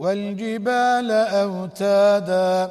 والجبال أوتادا